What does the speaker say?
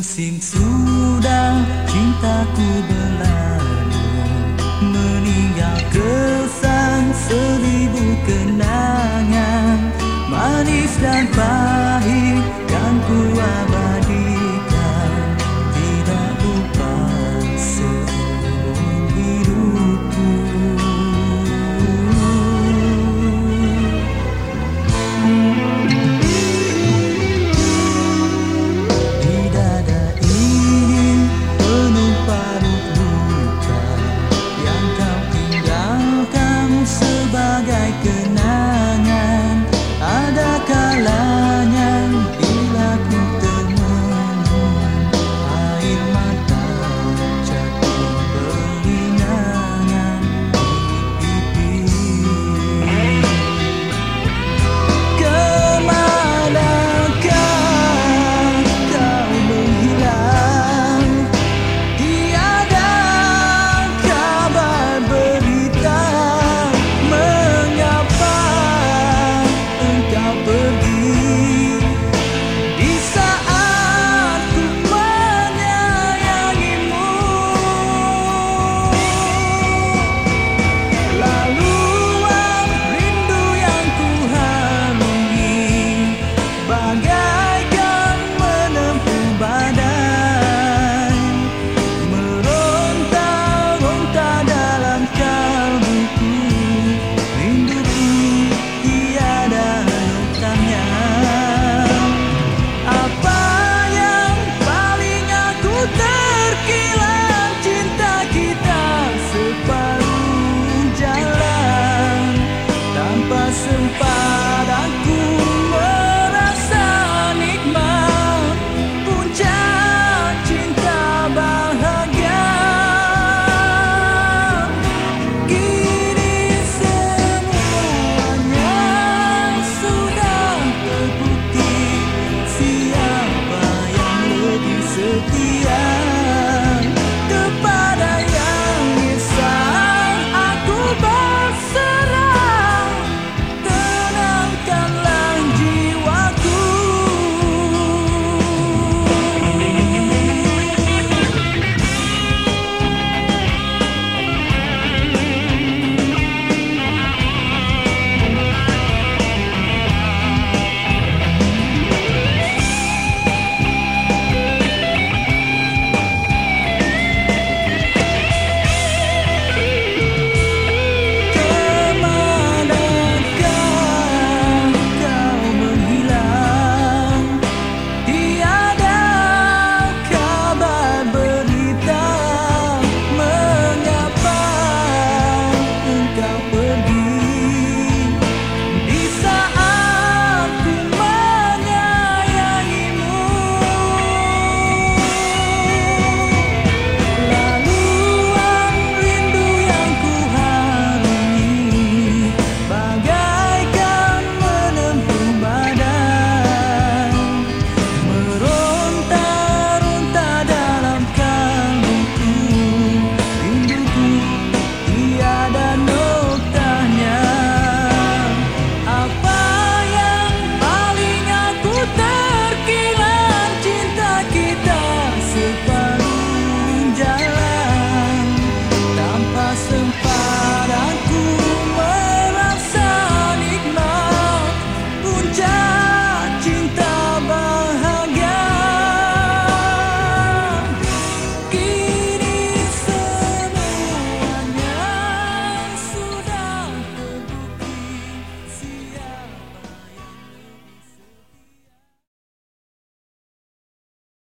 Musim sudah cintaku berlalu Meninggal kesan seribu kenangan Manis dan pahit The setia